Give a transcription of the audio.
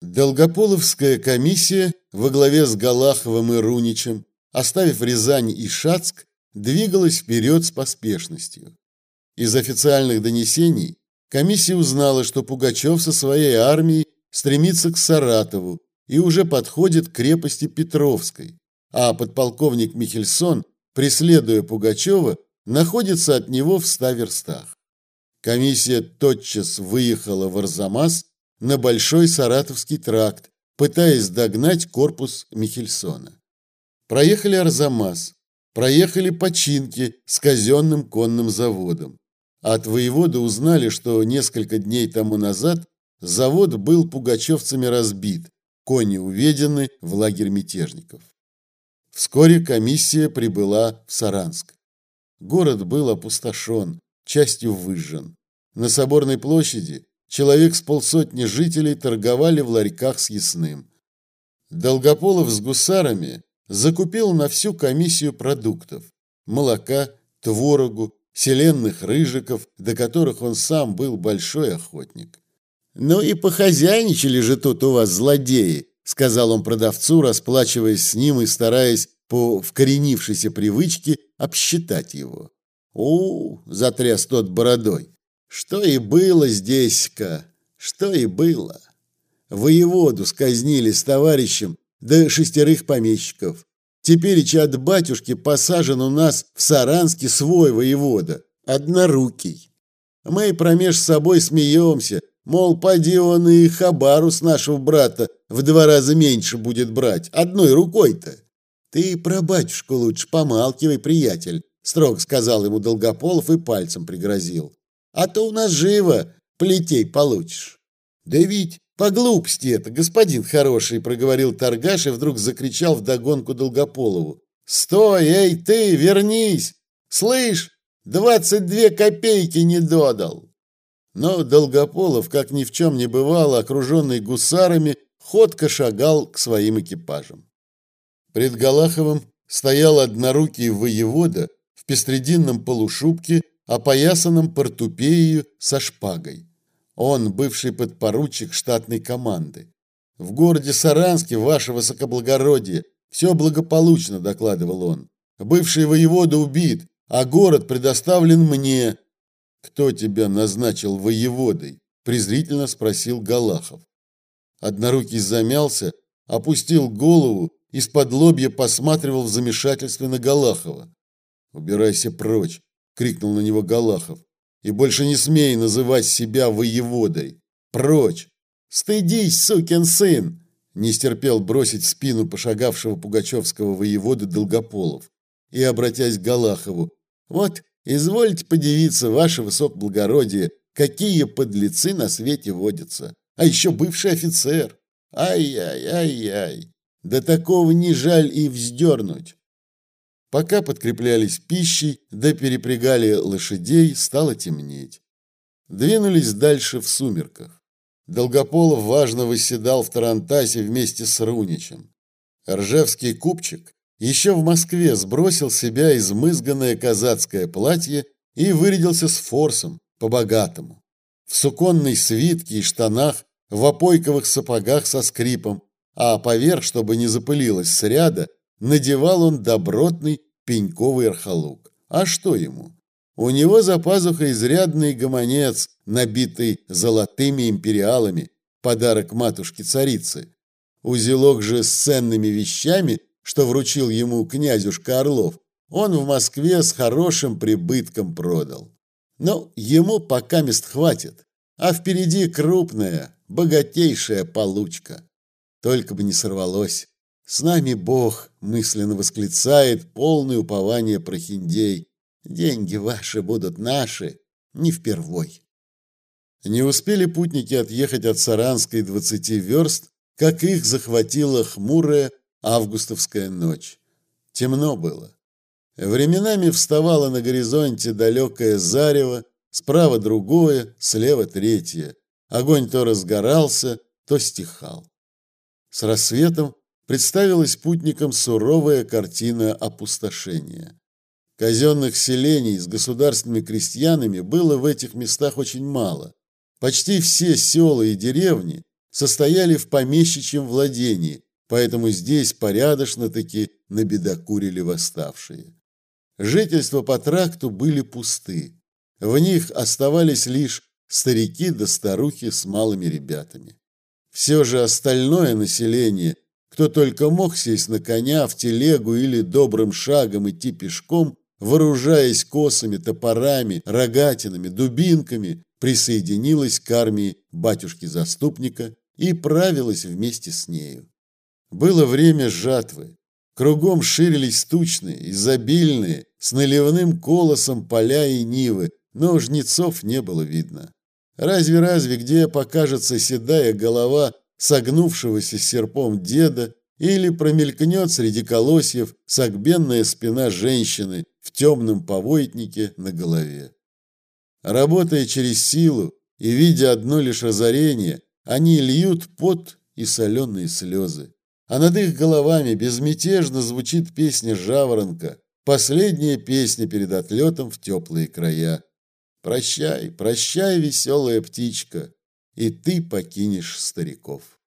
Долгополовская комиссия во главе с Галаховым и Руничем, оставив Рязань и Шацк, двигалась вперед с поспешностью. Из официальных донесений комиссия узнала, что Пугачев со своей армией стремится к Саратову и уже подходит к крепости Петровской, а подполковник Михельсон, преследуя Пугачева, находится от него в ста верстах. Комиссия тотчас выехала в Арзамас на Большой Саратовский тракт, пытаясь догнать корпус Михельсона. Проехали Арзамас, проехали починки с казенным конным заводом. От воевода узнали, что несколько дней тому назад завод был пугачевцами разбит, кони уведены в лагерь мятежников. Вскоре комиссия прибыла в Саранск. Город был опустошен, частью выжжен. На Соборной площади человек с полсотни жителей торговали в ларьках с ясным. Долгополов с гусарами закупил на всю комиссию продуктов – молока, творогу, селенных рыжиков, до которых он сам был большой охотник. «Ну и похозяйничали же тут у вас злодеи», – сказал он продавцу, расплачиваясь с ним и стараясь по вкоренившейся привычке обсчитать его. «У, затряс тот бородой. Что и было здесь-ка, что и было. Воеводу сказнили с товарищем, да шестерых помещиков. Теперь от батюшки посажен у нас в Саранске свой воевода, однорукий. Мы промеж собой смеемся, мол, поди он и хабару с нашего брата в два раза меньше будет брать, одной рукой-то. Ты про батюшку лучше помалкивай, приятель, строго сказал ему Долгополов и пальцем пригрозил а то у нас живо плетей получишь. Да ведь по глупости это, господин хороший, проговорил торгаш и вдруг закричал вдогонку Долгополову. Стой, эй ты, вернись! Слышь, двадцать две копейки не додал. Но Долгополов, как ни в чем не бывало, окруженный гусарами, ходко шагал к своим экипажам. Пред Галаховым стоял однорукий воевода в пестрединном полушубке опоясанном портупею со шпагой. Он бывший подпоручик штатной команды. В городе Саранске, ваше высокоблагородие, все благополучно, докладывал он. Бывший воевода убит, а город предоставлен мне. Кто тебя назначил воеводой? презрительно спросил Галахов. Однорукий замялся, опустил голову, из-под лобья посматривал в замешательстве на Галахова. Убирайся прочь, крикнул на него Галахов. И больше не смей называть себя воеводой. Прочь! Стыдись, сукин сын! Не стерпел бросить в спину пошагавшего пугачевского воевода Долгополов. И, обратясь к Галахову, вот, извольте подивиться, ваше высокоблагородие, какие подлецы на свете водятся. А еще бывший офицер. Ай-яй-яй-яй. Да такого не жаль и вздернуть. Пока подкреплялись пищей, да перепрягали лошадей, стало темнеть. Двинулись дальше в сумерках. Долгополов важно восседал в Тарантасе вместе с Руничем. Ржевский купчик еще в Москве сбросил с себя измызганное казацкое платье и вырядился с форсом, по-богатому. В суконной свитке и штанах, в опойковых сапогах со скрипом, а поверх, чтобы не запылилось сряда, надевал он добротный пеньковый архалук. А что ему? У него за пазухой изрядный гомонец, набитый золотыми империалами, подарок матушке-царицы. Узелок же с ценными вещами, что вручил ему князюшка Орлов, он в Москве с хорошим прибытком продал. Но ему пока мест хватит, а впереди крупная, богатейшая получка. Только бы не сорвалось. С нами Бог, мысленно восклицает полное упование прохиндей. Деньги ваши будут наши, не впервой. Не успели путники отъехать от Саранской двадцати верст, как их захватила хмурая августовская ночь. Темно было. Временами вставало на горизонте далекое зарево, справа другое, слева третье. Огонь то разгорался, то стихал. С рассветом представилась путникам суровая картина опустошения. Казенных селений с государственными крестьянами было в этих местах очень мало. Почти все села и деревни состояли в помещичьем владении, поэтому здесь порядочно-таки набедокурили восставшие. Жительства по тракту были пусты. В них оставались лишь старики да старухи с малыми ребятами. Все же остальное население, кто только мог сесть на коня, в телегу или добрым шагом идти пешком, вооружаясь косами, топорами, рогатинами, дубинками, присоединилась к армии батюшки-заступника и правилась вместе с нею. Было время жатвы. Кругом ширились тучные, изобильные, с наливным колосом поля и нивы, но жнецов не было видно. Разве-разве где покажется седая голова согнувшегося серпом деда или промелькнет среди колосьев согбенная спина женщины в темном повойтнике на голове. Работая через силу и видя одно лишь разорение, они льют пот и соленые слезы. А над их головами безмятежно звучит песня жаворонка, последняя песня перед отлетом в теплые края. Прощай, прощай, веселая птичка, и ты покинешь стариков.